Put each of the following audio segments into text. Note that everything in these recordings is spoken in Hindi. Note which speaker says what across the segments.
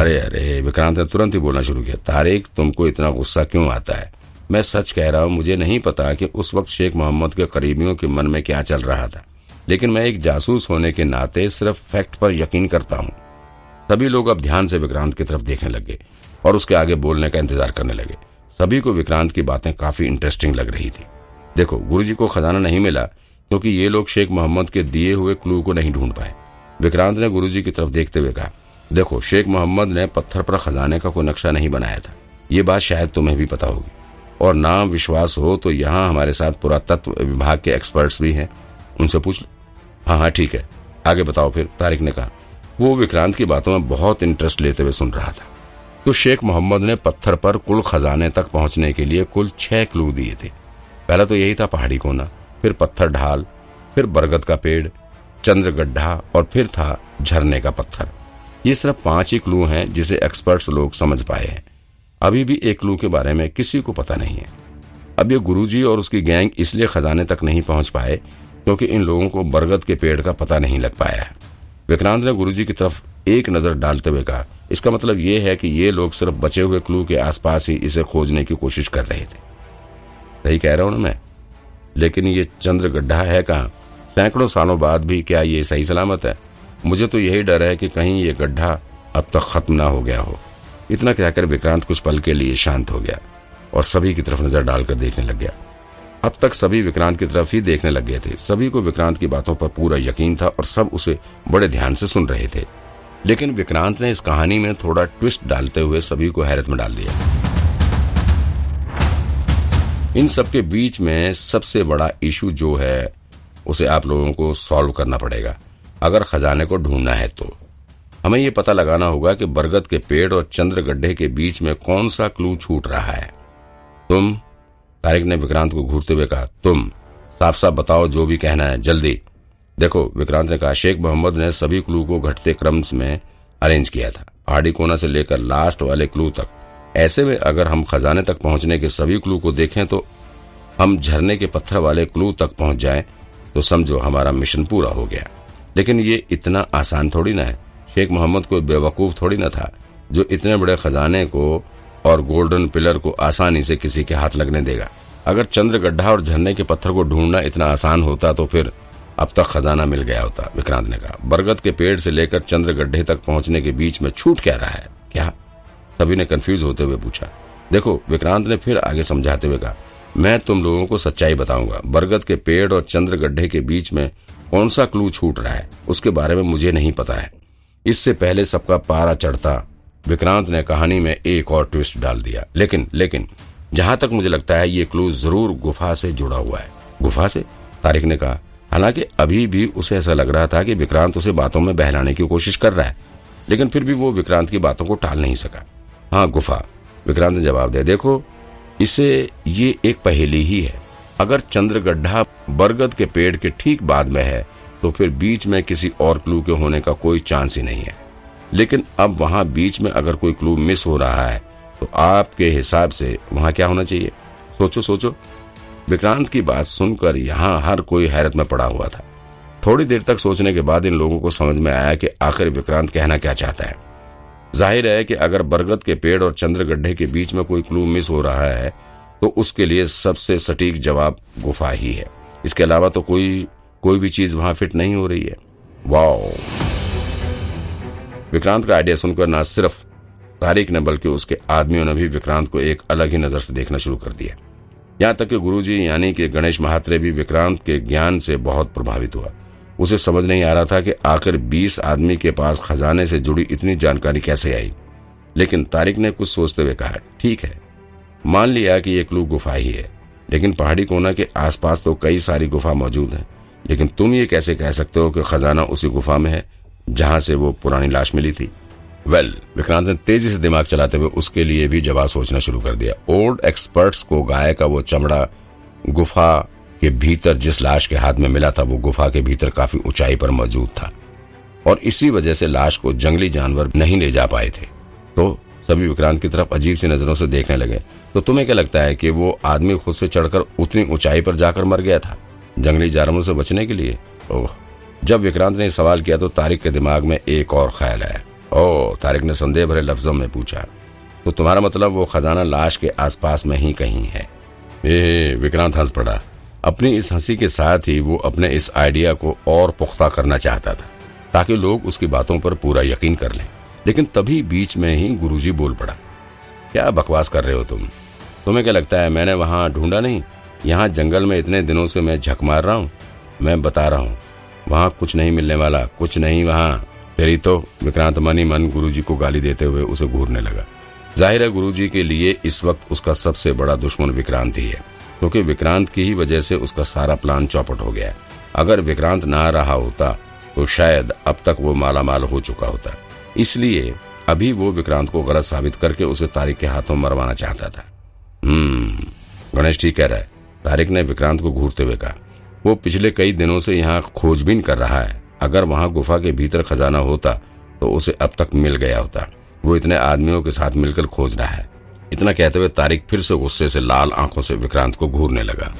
Speaker 1: अरे अरे, विक्रांत ने तुरंत ही बोलना शुरू किया, तारिक, तुमको इतना गुस्सा क्यों आता है? मैं सच कह रहा हूँ, मुझे नहीं पता कि उस वक्त शेख मोहम्मद के करीबियों के मन में क्या चल रहा था। लेकिन मैं एक जासूस होने के नाते सिर्फ़ फैक्ट पर यकीन करता हूँ। सभी लोग अब ध्यान से विक्रांत की तरफ़ देखने लगे और उसके आगे बोलने का इंतज़ार करने लगे। सभी को विक्रांत की बातें काफ़ी इंटरेस्टिंग लग रही थी। देखो, गुरुजी को खजाना नहीं मिला, क्योंकि ये लोग शेख मोहम्मद के दिए हुए क्लू को नहीं ढूंढ पाए। विक्रांत ने गुरुजी की तरफ़ देखते हुए कहा देखो, शेख मोहम्मद ने पत्थर पर खजाने का कोई नक्शा नहीं बनाया था। ये बात शायद तुम्हें भी पता होगी। और ना विश्वास हो तो यहाँ हमारे साथ पुरातत्व विभाग के एक्सपर्ट्स भी हैं। उनसे पूछ लो। हाँ हाँ ठीक है। आगे बताओ फिर, तारिक ने कहा। वो विक्रांत की बातों में बहुत इंटरेस्ट लेते हुए सुन रहा था। तो शेख मोहम्मद ने पत्थर पर कुल खजाने तक पहुँचने के लिए कुल छह क्लू दिए थे। पहला तो यही था पहाड़ी कोना, फिर पत्थर ढाल, फिर बरगद का पेड़ चंद्र गड्ढा और फिर था झरने का पत्थर। ये सिर्फ़ पाँच ही क्लू हैं जिसे एक्सपर्ट्स लोग समझ पाए हैं। अभी भी एक क्लू के बारे में किसी को पता नहीं है। अब ये गुरुजी और उसकी गैंग इसलिए खजाने तक नहीं पहुँच पाए क्योंकि इन लोगों को बरगद के पेड़ का पता नहीं लग पाया है। विक्रांत ने गुरुजी की तरफ़ एक नज़र डालते हुए कहा, इसका मतलब ये है कि ये लोग सिर्फ़ बचे हुए क्लू के आसपास ही इसे खोजने की कोशिश कर रहे थे। सही कह रहा हूँ ना मैं? लेकिन ये चंद्र गड्ढा है कहा? सैकड़ों सालों बाद भी क्या ये सही सलामत है? मुझे तो यही डर है कि कहीं ये गड्ढा अब तक खत्म ना हो गया हो। इतना कहकर विक्रांत कुछ पल के लिए शांत हो गया और सभी की तरफ़ नज़र डालकर देखने लग गया। अब तक सभी विक्रांत की तरफ़ ही देखने लग गए थे। सभी को विक्रांत की बातों पर पूरा यकीन था और सब उसे बड़े ध्यान से सुन रहे थे। लेकिन विक्रांत ने इस कहानी में थोड़ा ट्विस्ट डालते हुए सभी को हैरत में डाल दिया। इन सबके बीच में सबसे बड़ा इशू जो है, उसे आप लोगों को सॉल्व करना पड़ेगा। अगर खजाने को ढूंढना है तो। हमें ये पता लगाना होगा कि बरगद के पेड़ और चंद्र गड्ढे के बीच में कौन सा क्लू छूट रहा है। तुम, तारिक ने विक्रांत को घूरते हुए कहा, तुम साफ़ साफ़ बताओ जो भी कहना है, जल्दी। देखो, विक्रांत ने कहा, शेख मोहम्मद ने सभी क्लू को घटते क्रम में अरेंज किया था पहाड़ी कोना से लेकर लास्ट वाले क्लू तक। ऐसे में अगर हम खजाने तक पहुँचने के सभी क्लू को देखें तो हम झरने के पत्थर वाले क्लू तक पहुँच जाएँ तो समझो हमारा मिशन पूरा हो गया। लेकिन ये इतना आसान थोड़ी ना है। शेख मोहम्मद कोई बेवकूफ़ थोड़ी ना था, जो इतने बड़े खजाने को और गोल्डन पिलर को आसानी से किसी के हाथ लगने देगा। अगर चंद्र गड्ढा और झरने के पत्थर को ढूंढना इतना आसान होता तो फिर अब तक खजाना मिल गया होता, विक्रांत ने कहा। बरगद के पेड़ से लेकर चंद्र गड्ढे तक पहुँचने के बीच में छूट क्या रहा है? क्या? सभी ने कंफ्यूज होते हुए पूछा। देखो, विक्रांत ने फिर आगे समझाते हुए कहा, मैं तुम लोगों को सच्चाई बताऊँगा। बरगद के पेड़ और चंद्र गड्ढे के बीच में कौन सा क्लू छूट रहा है? उसके बारे में मुझे नहीं पता है। इससे पहले सबका पारा चढ़ता, विक्रांत ने कहानी में एक और ट्विस्ट डाल दिया। लेकिन लेकिन, जहाँ तक मुझे लगता है ये क्लू ज़रूर गुफा से जुड़ा हुआ है। गुफा से? तारिक ने कहा। हालाँकि अभी भी उसे ऐसा लग रहा था कि विक्रांत उसे बातों में बहलाने की कोशिश कर रहा है। लेकिन फिर भी वो विक्रांत की बातों को टाल नहीं सका। हाँ गुफा। विक्रांत ने जवाब दिया, देखो, इसे, ये एक पहेली ही है। अगर चंद्र गड्ढा बरगद के पेड़ के ठीक बाद में है तो फिर बीच में किसी और क्लू के होने का कोई चांस ही नहीं है। लेकिन अब वहाँ बीच में अगर कोई क्लू मिस हो रहा है तो आपके हिसाब से वहाँ क्या होना चाहिए? सोचो सोचो। विक्रांत की बात सुनकर यहाँ हर कोई हैरत में पड़ा हुआ था। थोड़ी देर तक सोचने के बाद इन लोगों को समझ में आया कि आखिर विक्रांत कहना क्या चाहता है। ज़ाहिर है कि अगर बरगद के पेड़ और चंद्र गड्ढे के बीच में कोई क्लू मिस हो रहा है तो उसके लिए सबसे सटीक जवाब गुफा ही है। इसके अलावा तो कोई कोई भी चीज़ वहाँ फिट नहीं हो रही है। वाओ। विक्रांत का आइडिया सुनकर ना सिर्फ़ तारिक ने, बल्कि उसके आदमियों ने भी विक्रांत को एक अलग ही नज़र से देखना शुरू कर दिया। यहाँ तक कि गुरुजी, यानी कि गणेश महात्रे भी विक्रांत के ज्ञान से बहुत प्रभावित हुआ। उसे समझ नहीं आ रहा था कि आखिर बीस आदमी के पास खजाने से जुड़ी इतनी जानकारी कैसे आई। लेकिन तारिक ने कुछ सोचते हुए कहा, ठीक है मान लिया कि ये क्लू गुफा ही है लेकिन पहाड़ी कोना के आसपास तो कई सारी गुफा मौजूद हैं। लेकिन तुम ये कैसे कह सकते हो कि खजाना उसी गुफा में है जहाँ से वो पुरानी लाश मिली थी? वेल well, विक्रांत ने तेज़ी से दिमाग चलाते हुए उसके लिए भी जवाब सोचना शुरू कर दिया। ओल्ड एक्सपर्ट्स को गाय का वो चमड़ा गुफा के भीतर जिस लाश के हाथ में मिला था वो गुफा के भीतर काफ़ी ऊंचाई पर मौजूद था। और इसी वजह से लाश को जंगली जानवर नहीं ले जा पाए थे। तो सभी विक्रांत की तरफ़ अजीब सी नज़रों से देखने लगे। तो तुम्हें क्या लगता है कि वो आदमी खुद से चढ़कर उतनी ऊंचाई पर जाकर मर गया था, जंगली जानवरों से बचने के लिए? ओह, जब विक्रांत ने सवाल किया तो तारिक के दिमाग में एक और ख्याल आया। ओह, तारिक ने संदेह भरे लफ्जों में पूछा तो तुम्हारा मतलब वो खजाना लाश के आसपास में ही कहीं है? ए विक्रांत, हंस पड़ा। अपनी इस हँसी के साथ ही वो अपने इस आइडिया को और पुख्ता करना चाहता था, ताकि लोग उसकी बातों पर पूरा यकीन कर लें। लेकिन तभी बीच में ही गुरुजी बोल पड़ा, क्या बकवास कर रहे हो तुम? तुम्हें क्या लगता है मैंने वहाँ ढूंढा नहीं? यहाँ जंगल में इतने दिनों से मैं झक मार रहा हूँ, मैं बता रहा हूँ। वहाँ कुछ नहीं मिलने वाला, कुछ नहीं वहाँ। तेरी तो विक्रांत मनी मन गुरुजी को गाली देते हुए उसे घूरने लगा। ज़ाहिर है गुरुजी के लिए इस वक्त उसका सबसे बड़ा दुश्मन विक्रांत ही है, क्योंकि विक्रांत की ही वजह से उसका सारा प्लान चौपट हो गया अगर विक्रांत ना रहा होता तो शायद अब तक वो माला माल हो चुका होता। इसलिए अभी वो विक्रांत को गलत साबित करके उसे तारिक के हाथों मरवाना चाहता था। हम्म गणेश ठीक कह रहा है। तारिक ने विक्रांत को घूरते हुए कहा, वो पिछले कई दिनों से यहाँ खोजबीन कर रहा है। अगर वहाँ गुफा के भीतर खजाना होता तो उसे अब तक मिल गया होता। वो इतने आदमियों के साथ मिलकर खोज रहा है। इतना कहते हुए तारिक फिर से गुस्से से लाल आँखों से विक्रांत को घूरने लगा।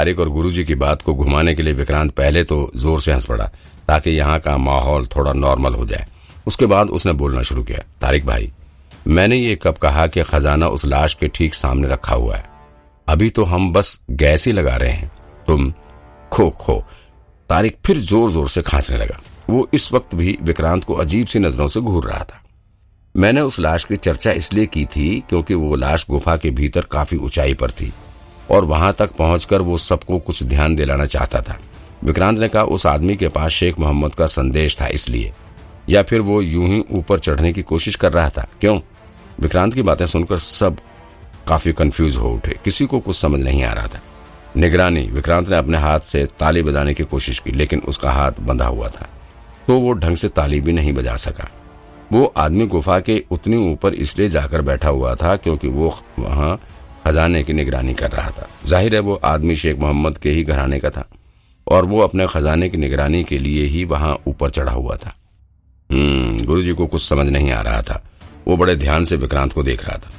Speaker 1: तारिक और गुरुजी की बात को घुमाने के लिए विक्रांत पहले तो ज़ोर से हंस पड़ा, ताकि यहाँ का माहौल थोड़ा नॉर्मल हो जाए। उसके बाद उसने बोलना शुरू किया, तारिक भाई, मैंने ये कब कहा कि खजाना उस लाश के ठीक सामने रखा हुआ है? अभी तो हम बस गैस ही लगा रहे हैं। तुम खो खो। तारिक फिर ज़ोर ज़ोर से खांसने लगा। वो इस वक्त भी विक्रांत को अजीब सी नज़रों से घूर रहा था। मैंने उस लाश की चर्चा इसलिए की थी क्योंकि वो लाश गुफा के भीतर काफ़ी ऊंचाई पर थी। और वहाँ तक पहुंचकर वो सबको कुछ ध्यान दिलाना चाहता था। विक्रांत ने कहा, उस आदमी के पास शेख मोहम्मद का संदेश था इसलिए। या फिर वो यूँ ही ऊपर चढ़ने की कोशिश कर रहा था? क्यों? विक्रांत की बातें सुनकर सब काफ़ी कंफ्यूज हो उठे। किसी को कुछ समझ नहीं आ रहा था। निगरानी, विक्रांत ने अपने हाथ से ताली बजाने की कोशिश की, लेकिन उसका हाथ बंधा हुआ था। तो वो ढंग से ताली भी नहीं बजा सका। वो आदमी गुफा के उतनी ऊपर इसलिए जाकर बैठा हुआ था क्योंकि वो वहाँ खजाने की निगरानी कर रहा था। ज़ाहिर है वो आदमी शेख मोहम्मद के ही घराने का था और वो अपने खजाने की निगरानी के लिए ही वहाँ ऊपर चढ़ा हुआ था। हम्म गुरु जी को कुछ समझ नहीं आ रहा था। वो बड़े ध्यान से विक्रांत को देख रहा था।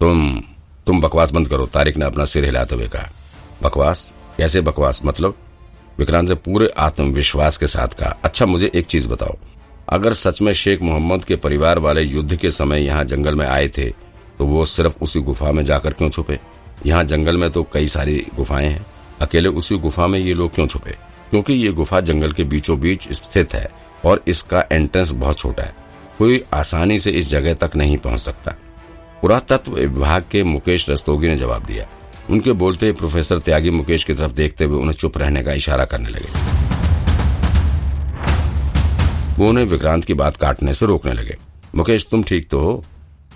Speaker 1: तुम तुम बकवास बंद करो, तारिक ने अपना सिर हिलाते हुए कहा। बकवास? कैसे बकवास? मतलब? विक्रांत ने पूरे आत्मविश्वास के साथ कहा अच्छा मुझे एक चीज़ बताओ। अगर सच में शेख मोहम्मद के परिवार वाले युद्ध के समय यहाँ जंगल में आए थे तो वो सिर्फ़ उसी गुफा में जाकर क्यों छुपे? यहाँ जंगल में तो कई सारी गुफाएँ हैं। अकेले उसी गुफा में ये लोग क्यों छुपे? क्योंकि ये गुफा जंगल के बीचों बीच स्थित है और इसका एंट्रेंस बहुत छोटा है। कोई आसानी से इस जगह तक नहीं पहुँच सकता। पुरातत्व विभाग के मुकेश रस्तोगी ने जवाब दिया। उनके बोलते प्रोफेसर त्यागी मुकेश की तरफ़ देखते हुए उन्हें चुप रहने का इशारा करने लगे। वो उन्हें विक्रांत की बात काटने से रोकने लगे। मुकेश, तुम ठीक तो हो?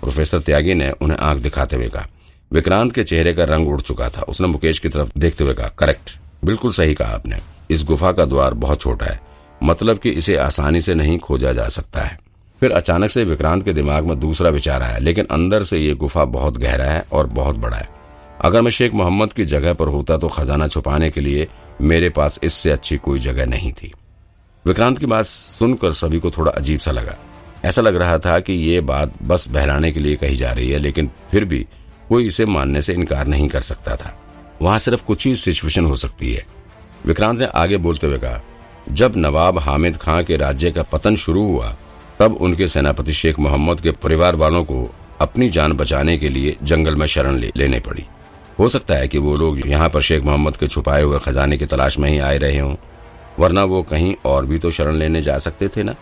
Speaker 1: प्रोफेसर त्यागी ने उन्हें आँख दिखाते हुए कहा। विक्रांत के चेहरे का रंग उड़ चुका था। उसने मुकेश की तरफ़ देखते हुए कहा, करेक्ट। बिल्कुल सही कहा आपने। इस गुफा का द्वार बहुत छोटा है। मतलब कि इसे आसानी से नहीं खोजा जा सकता है। फिर अचानक से विक्रांत के दिमाग में दूसरा विचार आया, लेकिन अंदर से ये गुफा बहुत गहरा है और बहुत बड़ा है। अगर मैं शेख मोहम्मद की जगह पर होता तो खजाना छुपाने के लिए मेरे पास इससे अच्छी कोई जगह नहीं थी। विक्रांत की बात सुनकर सभी को थोड़ा अजीब सा लगा। ऐसा लग रहा था कि ये बात बस बहलाने के लिए कही जा रही है लेकिन फिर भी कोई इसे मानने से इनकार नहीं कर सकता था। वहाँ सिर्फ़ कुछ ही सिचुएशन हो सकती है। विक्रांत ने आगे बोलते हुए कहा जब नवाब हामिद खां के राज्य का पतन शुरू हुआ तब उनके सेनापति शेख मोहम्मद के परिवार वालों को अपनी जान बचाने के लिए जंगल में शरण ले, लेने पड़ी। हो सकता है कि वो लोग यहाँ पर शेख मोहम्मद के छुपाए हुए खजाने की तलाश में ही आए रहे हों वरना वो कहीं और भी तो शरण लेने जा सकते थे ना?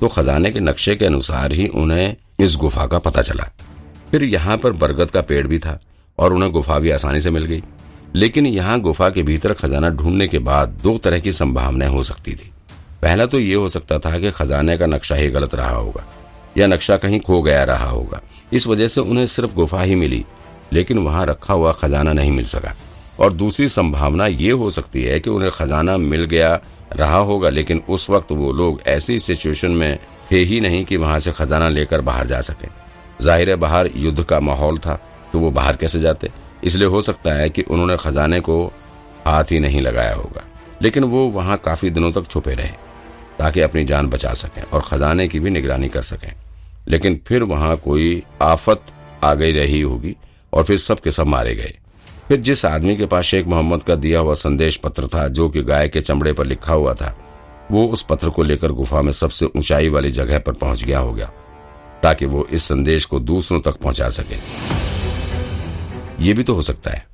Speaker 1: तो खजाने के नक्शे के अनुसार ही उन्हें इस गुफा का पता चला। फिर यहाँ पर बरगद का पेड़ भी था और उन्हें गुफा भी आसानी से मिल गई। लेकिन यहाँ गुफा के भीतर खजाना ढूँढने के बाद दो तरह की संभावनाएँ हो सकती थी। पहला तो ये हो सकता था कि खजाने का नक्शा ही गलत रहा होगा, या नक्शा कहीं खो गया रहा होगा। इस वजह से उन्हें सिर्फ़ गुफा ही मिली, लेकिन वहाँ रखा हुआ खजाना नहीं मिल सका। और दूसरी संभावना ये हो सकती है कि उन्हें खजाना मिल गया, रहा होगा, लेकिन उस वक्त वो लोग ऐसी सिचुएशन में थे ही नहीं कि वहाँ से खजाना लेकर बाहर जा सके। ज़ाहिर बाहर युद्ध का माहौल था तो वो बाहर कैसे जाते? इसलिए हो सकता है कि उन्होंने खजाने को हाथ ही नहीं लगाया होगा। लेकिन वो वहाँ काफ़ी दिनों तक छुपे रहे, ताकि अपनी जान बचा सकें और खजाने की भी निगरानी कर सकें। लेकिन फिर वहाँ कोई आफत आ गई रही होगी और फिर सबके सब मारे गए। फिर जिस आदमी के पास शेख मोहम्मद का दिया हुआ संदेश पत्र था जो कि गाय के चमड़े पर लिखा हुआ था वो उस पत्र को लेकर गुफा में सबसे ऊंचाई वाली जगह पर पहुँच गया होगा ताकि वो इस संदेश को दूसरों तक पहुँचा सके। ये भी तो हो सकता है।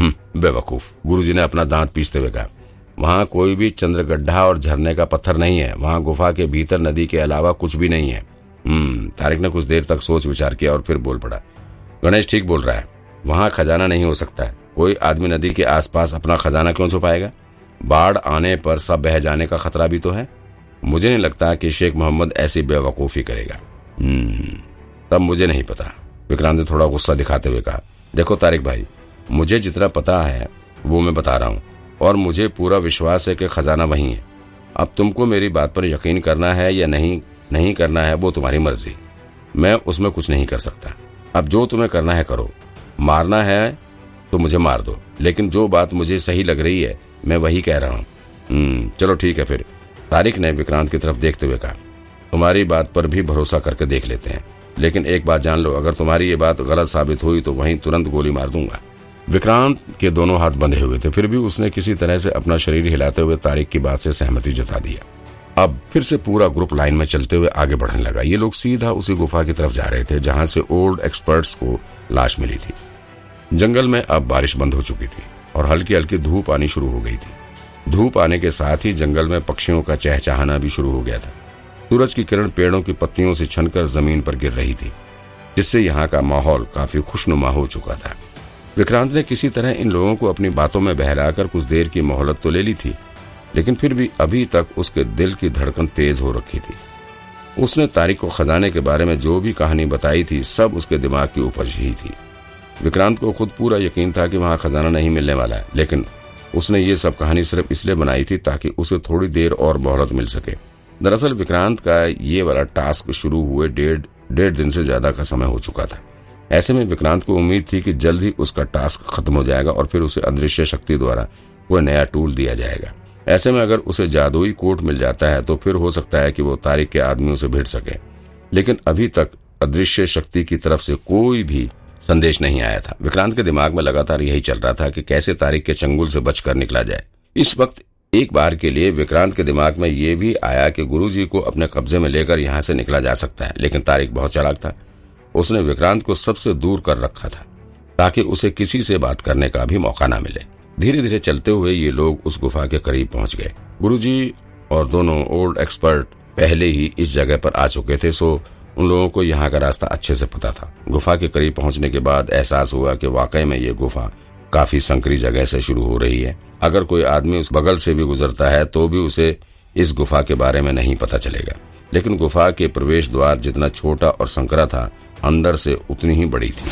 Speaker 1: हम्म, बेवकूफ़। गुरुजी ने अपना दांत पीसते हुए कहा वहाँ कोई भी चंद्रगड्ढा और झरने का पत्थर नहीं है। वहाँ गुफा के भीतर नदी के अलावा कुछ भी नहीं है। हम्म तारिक ने कुछ देर तक सोच विचार किया और फिर बोल पड़ा गणेश ठीक बोल रहा है। वहाँ खजाना नहीं हो सकता है। कोई आदमी नदी के आसपास अपना खजाना क्यों छुपाएगा? बाढ़ आने पर सब बह जाने का खतरा भी तो है। मुझे नहीं लगता कि शेख मोहम्मद ऐसी बेवकूफ़ी करेगा। हम्म, तब मुझे नहीं पता। विक्रांत ने थोड़ा गुस्सा दिखाते हुए कहा देखो तारिक भाई मुझे जितना पता है वो मैं बता रहा हूँ। और मुझे पूरा विश्वास है कि खजाना वही है। अब तुमको मेरी बात पर यकीन करना है या नहीं नहीं करना है वो तुम्हारी मर्ज़ी। मैं उसमें कुछ नहीं कर सकता। अब जो तुम्हें करना है करो। मारना है तो मुझे मार दो। लेकिन जो बात मुझे सही लग रही है मैं वही कह रहा हूँ। हम्म, चलो ठीक है फिर। तारिक ने विक्रांत की तरफ़ देखते हुए कहा तुम्हारी बात पर भी भरोसा करके देख लेते हैं। लेकिन एक बात जान लो अगर तुम्हारी ये बात गलत साबित हुई तो वहीं तुरंत गोली मार दूँगा। विक्रांत के दोनों हाथ बंधे हुए थे फिर भी उसने किसी तरह से अपना शरीर हिलाते हुए तारिक की बात से सहमति जता दिया अब फिर से पूरा ग्रुप लाइन में चलते हुए आगे बढ़ने लगा। ये लोग सीधा उसी गुफा की तरफ़ जा रहे थे, जहाँ से ओल्ड एक्सपर्ट्स को लाश मिली थी। जंगल में अब बारिश बंद हो चुकी थी और हल्की हल्की धूप आनी शुरू हो गई थी। धूप आने के साथ ही जंगल में पक्षियों का चहचहाना भी शुरू हो गया था। सूरज की किरण पेड़ों की पत्तियों से छनकर ज़मीन पर गिर रही थी, जिससे यहाँ का माहौल काफ़ी खुशनुमा हो चुका था। विक्रांत ने किसी तरह इन लोगों को अपनी बातों में बहलाकर कुछ देर की मोहलत तो ले ली थी लेकिन फिर भी अभी तक उसके दिल की धड़कन तेज हो रखी थी। उसने तारिक को खजाने के बारे में जो भी कहानी बताई थी, सब उसके दिमाग की उपज ही थी। विक्रांत को खुद पूरा यकीन था कि वहाँ खजाना नहीं मिलने वाला है, लेकिन उसने ये सब कहानी सिर्फ़ इसलिए बनाई थी ताकि उसे थोड़ी देर और मोहलत मिल सके। दरअसल विक्रांत का ये वाला टास्क शुरू हुए डेढ़ डेढ़ दिन से ज़्यादा का समय हो चुका था। ऐसे में विक्रांत को उम्मीद थी कि जल्द ही उसका टास्क खत्म हो जाएगा और फिर उसे अदृश्य शक्ति द्वारा कोई नया टूल दिया जाएगा। ऐसे में अगर उसे जादुई कोट मिल जाता है तो फिर हो सकता है कि वो तारिक के आदमियों से भिड़ सके। लेकिन अभी तक अदृश्य शक्ति की तरफ़ से कोई भी संदेश नहीं आया था। विक्रांत के दिमाग में लगातार यही चल रहा था कि कैसे तारिक के चंगुल से बचकर निकला जाए। इस वक्त एक बार के लिए विक्रांत के दिमाग में ये भी आया कि गुरुजी को अपने कब्जे में लेकर यहाँ से निकला जा सकता है, लेकिन तारिक बहुत चालाक था। उसने विक्रांत को सबसे दूर कर रखा था, ताकि उसे किसी से बात करने का भी मौका न मिले। धीरे धीरे चलते हुए ये लोग उस गुफा के करीब पहुँच गए। गुरुजी और दोनों ओल्ड एक्सपर्ट पहले ही इस जगह पर आ चुके थे, सो उन लोगों को यहाँ का रास्ता अच्छे से पता था। गुफा के करीब पहुँचने के बाद एहसास हुआ कि वाकई में ये गुफा काफ़ी संकरी जगह से शुरू हो रही है। अगर कोई आदमी उस बगल से भी गुजरता है तो भी उसे इस गुफा के बारे में नहीं पता चलेगा। लेकिन गुफा के प्रवेश द्वार जितना छोटा और संकरा था, अंदर से उतनी ही बड़ी थी।